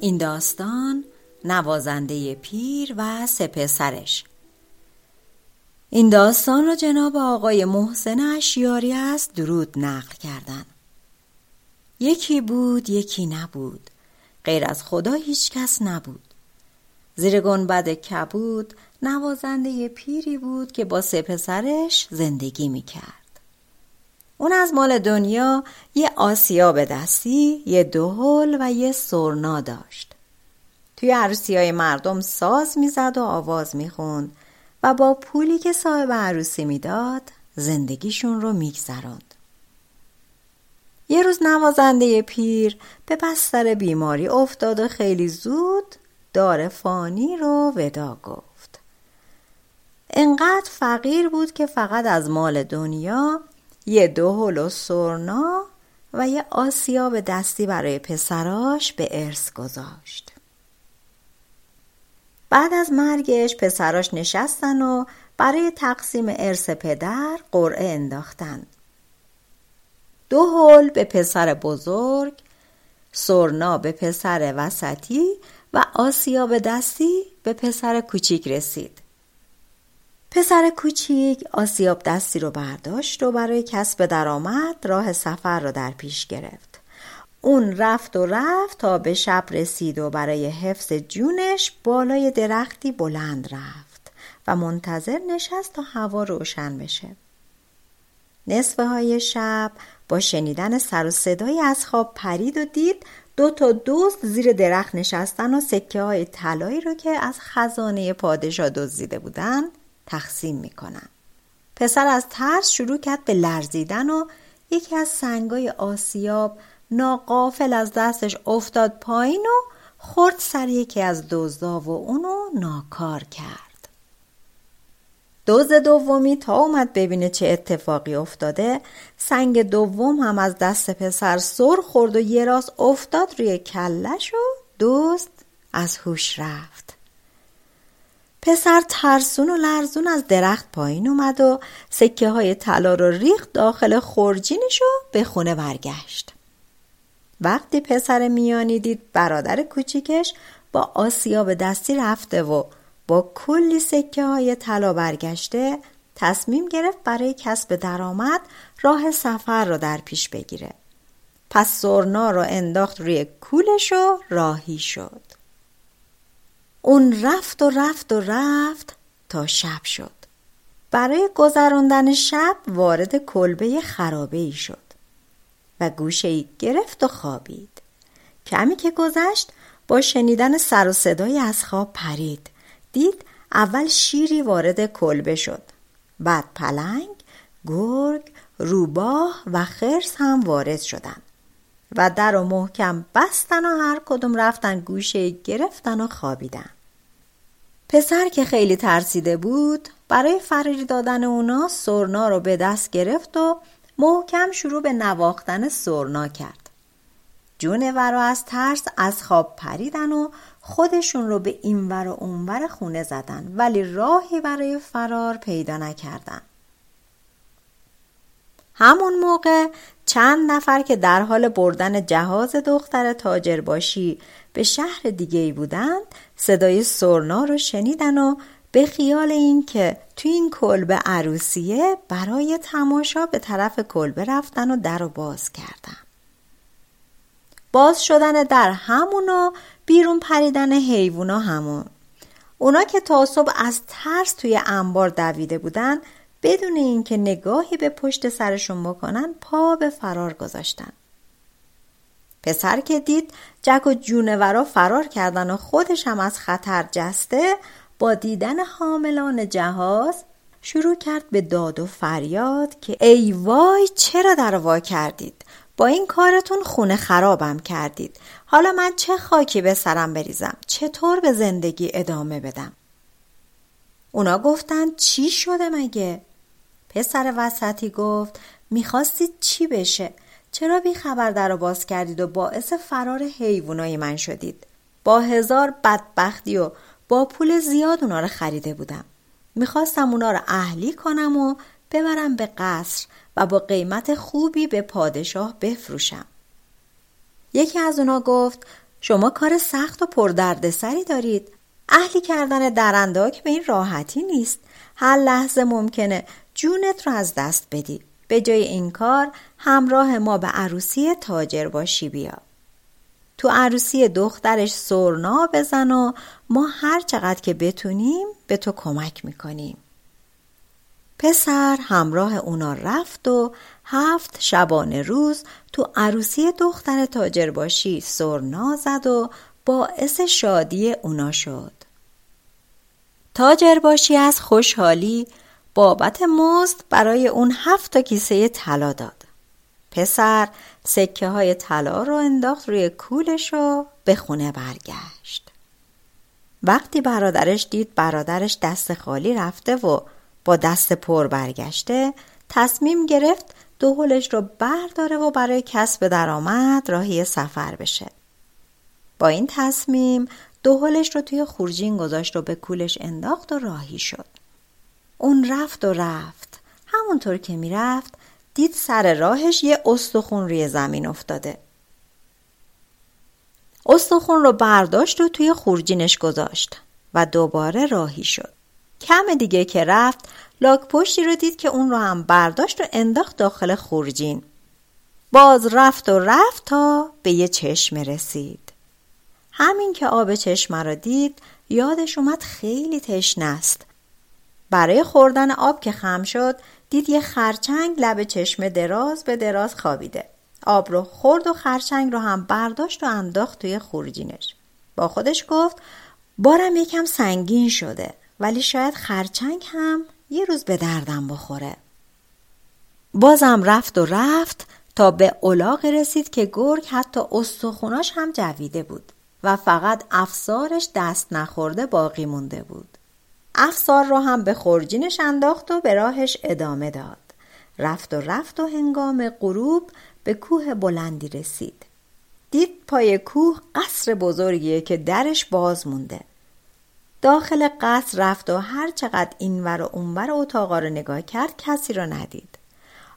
این داستان نوازنده پیر و سپسرش این داستان را جناب آقای محسن اشیاری از درود نقل کردن. یکی بود یکی نبود. غیر از خدا هیچ کس نبود. زیر گنبد کبود نوازنده پیری بود که با سه پسرش زندگی می‌کرد. اون از مال دنیا یه آسیاب دستی، یه دهل و یه سرنا داشت. توی عروسی های مردم ساز می‌زد و آواز می‌خوند و با پولی که صاحب عروسی می‌داد زندگیشون رو میگذراند. یه روز نوازنده پیر به بستر بیماری افتاد و خیلی زود دار فانی رو ودا گفت. انقدر فقیر بود که فقط از مال دنیا یه دهل و سرنا و یه آسیاب دستی برای پسراش به ارث گذاشت. بعد از مرگش پسراش نشستن و برای تقسیم ارث پدر قرعه انداختن. دو به پسر بزرگ، سرنا به پسر وسطی و آسیاب دستی به پسر کوچیک رسید. پسر کوچیک آسیاب دستی رو برداشت و برای کسب درآمد راه سفر رو در پیش گرفت. اون رفت و رفت تا به شب رسید و برای حفظ جونش بالای درختی بلند رفت و منتظر نشست تا هوا روشن بشه. نصفه های شب با شنیدن سر و صدایی از خواب پرید و دید دو تا دوست زیر درخت نشستن و سکه های طلایی رو که از خزانه پادشاه دزدیده بودن تقسیم می‌کنن پسر از ترس شروع کرد به لرزیدن و یکی از سنگای آسیاب ناقافل از دستش افتاد پایین و خورد سر یکی از دزدا و اونو ناکار کرد. دوز دومی تا اومد ببینه چه اتفاقی افتاده سنگ دوم هم از دست پسر سر خورد و یه راست افتاد روی کلش و دوست از هوش رفت. پسر ترسون و لرزون از درخت پایین اومد و سکه های طلا رو ریخت داخل خورجینش و به خونه برگشت. وقتی پسر میانی دید برادر کوچیکش با آسیاب دستی رفته و با کلی سکه های طلا برگشته تصمیم گرفت برای کسب درآمد راه سفر را در پیش بگیره. پس سرنا را انداخت روی کولش و راهی شد. اون رفت و رفت و رفت تا شب شد. برای گذراندن شب وارد کلبه خرابه ای شد و گوشه ای گرفت و خوابید. کمی که گذشت با شنیدن سر و صدای از خواب پرید. دید اول شیری وارد کلبه شد. بعد پلنگ، گرگ، روباه و خرس هم وارد شدند. و در و محکم بستن و هر کدوم رفتن گوشه گرفتن و خوابیدن. پسر که خیلی ترسیده بود برای فراری دادن اونا سرنا رو به دست گرفت و محکم شروع به نواختن سرنا کرد. جونورا از ترس از خواب پریدن و خودشون رو به اینور و اونور خونه زدن ولی راهی برای فرار پیدا نکردن. همون موقع چند نفر که در حال بردن جهاز دختر تاجر باشی به شهر دیگه ای بودند صدای سرنا رو شنیدن و به خیال اینکه تو این کلبه عروسیه برای تماشا به طرف کلبه رفتن و در رو باز کردن. باز شدن در همون و بیرون پریدن حیوونا همون. اونا که تا صبح از ترس توی انبار دویده بودن بدون اینکه نگاهی به پشت سرشون بکنن پا به فرار گذاشتن. پسر که دید جک و جونورا فرار کردن و خودش هم از خطر جسته با دیدن حاملان جهاز شروع کرد به داد و فریاد که ای وای چرا در وا کردید؟ با این کارتون خونه خرابم کردید. حالا من چه خاکی به سرم بریزم؟ چطور به زندگی ادامه بدم؟ اونا گفتن چی شده مگه؟ پسر وسطی گفت می‌خواستید چی بشه؟ چرا بی خبر در رو باز کردید و باعث فرار حیوانای من شدید؟ با هزار بدبختی و با پول زیاد اونا رو خریده بودم. می‌خواستم اونا رو اهلی کنم و ببرم به قصر و با قیمت خوبی به پادشاه بفروشم. یکی از اونا گفت شما کار سخت و پردردسری دارید. اهلی کردن درنداک به این راحتی نیست. هر لحظه ممکنه جونت رو از دست بدی. به جای این کار همراه ما به عروسی تاجر باشی بیا. تو عروسی دخترش سرنا بزن و ما هر چقدر که بتونیم به تو کمک می‌کنیم. پسر همراه اونا رفت و هفت شبانه روز تو عروسی دختر تاجر باشی سرنا زد و باعث شادی اونا شد. تاجر باشی از خوشحالی. بابت مزد برای اون هفت تا کیسه طلا داد. پسر سکه های طلا رو انداخت روی کولش و به خونه برگشت. وقتی برادرش دید برادرش دست خالی رفته و با دست پر برگشته تصمیم گرفت دوهلش رو برداره و برای کسب درآمد راهی سفر بشه. با این تصمیم دوهلش رو توی خورجین گذاشت و به کولش انداخت و راهی شد. اون رفت و رفت. همونطور که می‌رفت دید سر راهش یه استخون روی زمین افتاده. استخون رو برداشت و توی خورجینش گذاشت و دوباره راهی شد. کم دیگه که رفت لاک پشتی رو دید که اون رو هم برداشت و انداخت داخل خورجین. باز رفت و رفت تا به یه چشمه رسید. همین که آب چشمه رو دید یادش اومد خیلی تشنه است. برای خوردن آب که خم شد دید یه خرچنگ لب چشمه دراز به دراز خوابیده. آب رو خورد و خرچنگ رو هم برداشت و انداخت توی خورجینش. با خودش گفت بارم یکم سنگین شده ولی شاید خرچنگ هم یه روز به دردم بخوره. بازم رفت و رفت تا به اولاغ رسید که گرگ حتی استخوناش هم جویده بود. و فقط افسارش دست نخورده باقی مونده بود. افسار رو هم به خورجینش انداخت و به راهش ادامه داد. رفت و رفت و هنگام غروب به کوه بلندی رسید. دید پای کوه قصر بزرگیه که درش باز مونده. داخل قصر رفت و هر چقدر اینور و اونور اتاقا رو نگاه کرد کسی رو ندید.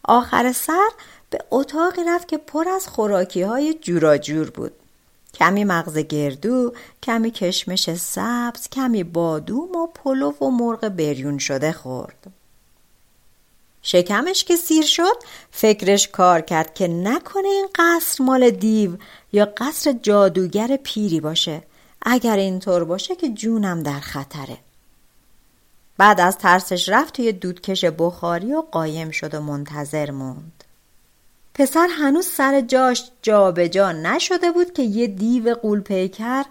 آخر سر به اتاقی رفت که پر از خوراکی های جوراجور بود. کمی مغز گردو، کمی کشمش سبز، کمی بادوم و پلو و مرغ بریون شده خورد. شکمش که سیر شد فکرش کار کرد که نکنه این قصر مال دیو یا قصر جادوگر پیری باشه. اگر اینطور باشه که جونم در خطره. بعد از ترسش رفت توی دودکش بخاری و قایم شد و منتظر موند. پسر هنوز سر جاش جابجا جا نشده بود که یه دیو قول پیکر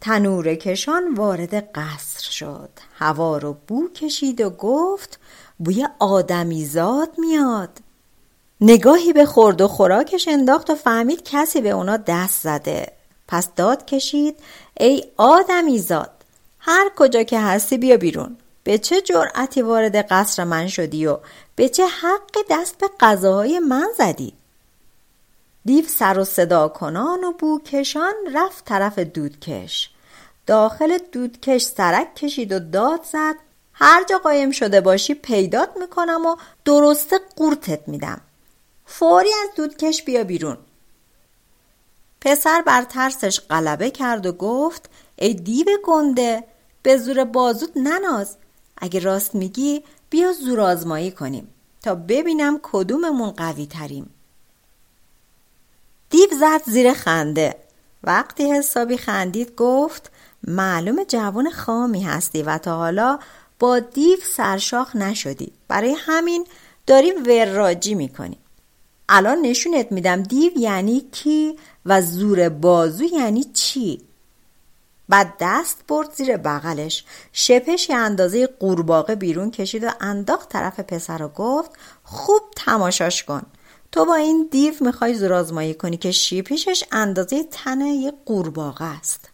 تنور کشان وارد قصر شد. هوا رو بو کشید و گفت بوی آدمیزاد میاد. نگاهی به خورد و خوراکش انداخت و فهمید کسی به اونا دست زده. پس داد کشید ای آدمیزاد هر کجا که هستی بیا بیرون. به چه جرأتی وارد قصر من شدی و به چه حق دست به غذاهای من زدی؟ دیو سر و صدا کنان و بوکشان رفت طرف دودکش. داخل دودکش سرک کشید و داد زد هر جا قایم شده باشی پیدات می‌کنم و درسته قورتت میدم. فوری از دودکش بیا بیرون. پسر بر ترسش غلبه کرد و گفت ای دیو گنده به زور بازود نناز. اگه راست میگی بیا زور آزمایی کنیم تا ببینم کدوممون قوی تریم دیو زد زیر خنده. وقتی حسابی خندید گفت معلوم جوان خامی هستی و تا حالا با دیو سرشاخ نشدی. برای همین داری وراجی می‌کنی الان نشونت میدم دیو یعنی کی و زور بازو یعنی چی؟ بعد دست برد زیر بغلش. شپشی اندازه قورباغه بیرون کشید و انداخت طرف پسر و گفت خوب تماشاش کن. تو با این دیو می‌خوای زورآزمایی کنی که شیپیشش اندازه تن یه قورباغه است.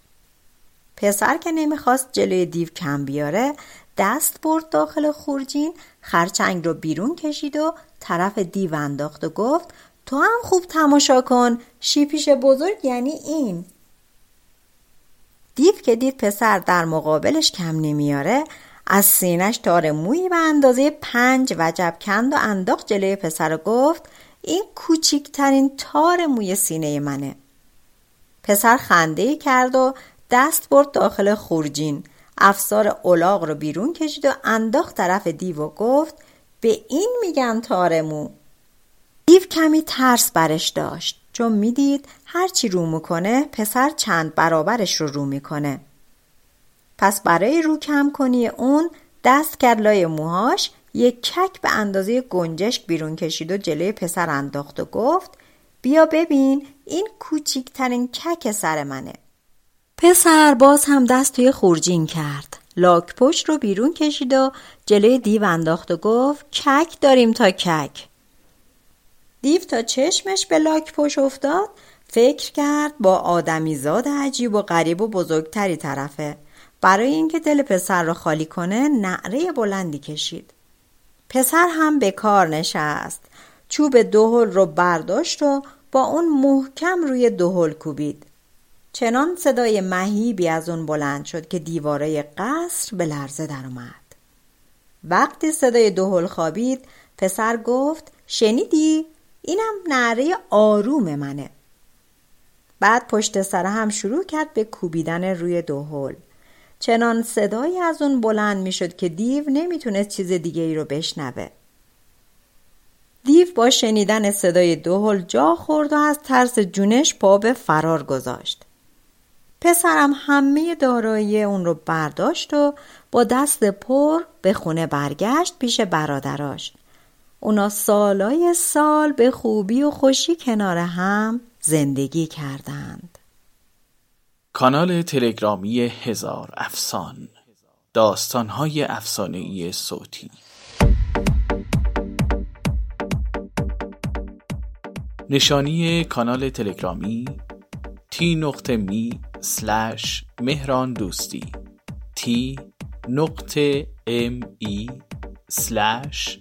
پسر که نمی‌خواست جلوی دیو کم بیاره دست برد داخل خورجین خرچنگ رو بیرون کشید و طرف دیو انداخت و گفت تو هم خوب تماشا کن. شیپیش بزرگ یعنی این. دیو که دید پسر در مقابلش کم نمیاره از سینش تار مویی به اندازه پنج وجب کند و انداخت جلوی پسر و گفت این کوچیکترین تار موی سینه منه. پسر خنده کرد و دست برد داخل خورجین. افسار اولاغ رو بیرون کشید و انداخت طرف دیو و گفت به این میگن تارمو دیو کمی ترس برش داشت. چون می‌دید هرچی رو می‌کنه پسر چند برابرش رو رو می‌کنه. پس برای رو کم کنی اون دست کرد لای موهاش یک کک به اندازه گنجشک بیرون کشید و جلوی پسر انداخت و گفت بیا ببین این کوچیکترین کک سر منه. پسر باز هم دست توی خورجین کرد. لاک پشت رو بیرون کشید و جلوی دیو انداخت و گفت کک داریم تا کک. دیو تا چشمش به لاک افتاد. فکر کرد با آدمیزاد عجیب و غریب و بزرگتری طرفه. برای اینکه دل پسر رو خالی کنه نعره بلندی کشید. پسر هم به کار نشست. چوب دهل رو برداشت و با اون محکم روی دهل کوبید. چنان صدای مهیبی از اون بلند شد که دیواره قصر به لرزه درآمد. وقتی صدای دهل خوابید پسر گفت شنیدی؟ اینم نعره آروم منه. بعد پشت سر هم شروع کرد به کوبیدن روی دهل. چنان صدایی از اون بلند می‌شد که دیو نمی‌تونست چیز دیگه ای رو بشنوه. دیو با شنیدن صدای دهل جا خورد و از ترس جونش پا به فرار گذاشت. پسرم همه دارایی اون رو برداشت و با دست پر به خونه برگشت پیش برادراش. اونا سالای سال به خوبی و خوشی کنار هم زندگی کردند. کانال تلگرامی هزار افسان داستانهای افسانهای صوتی نشانی کانال تلگرامی t نقطه me slash مهران دوستی t نقطه m e slash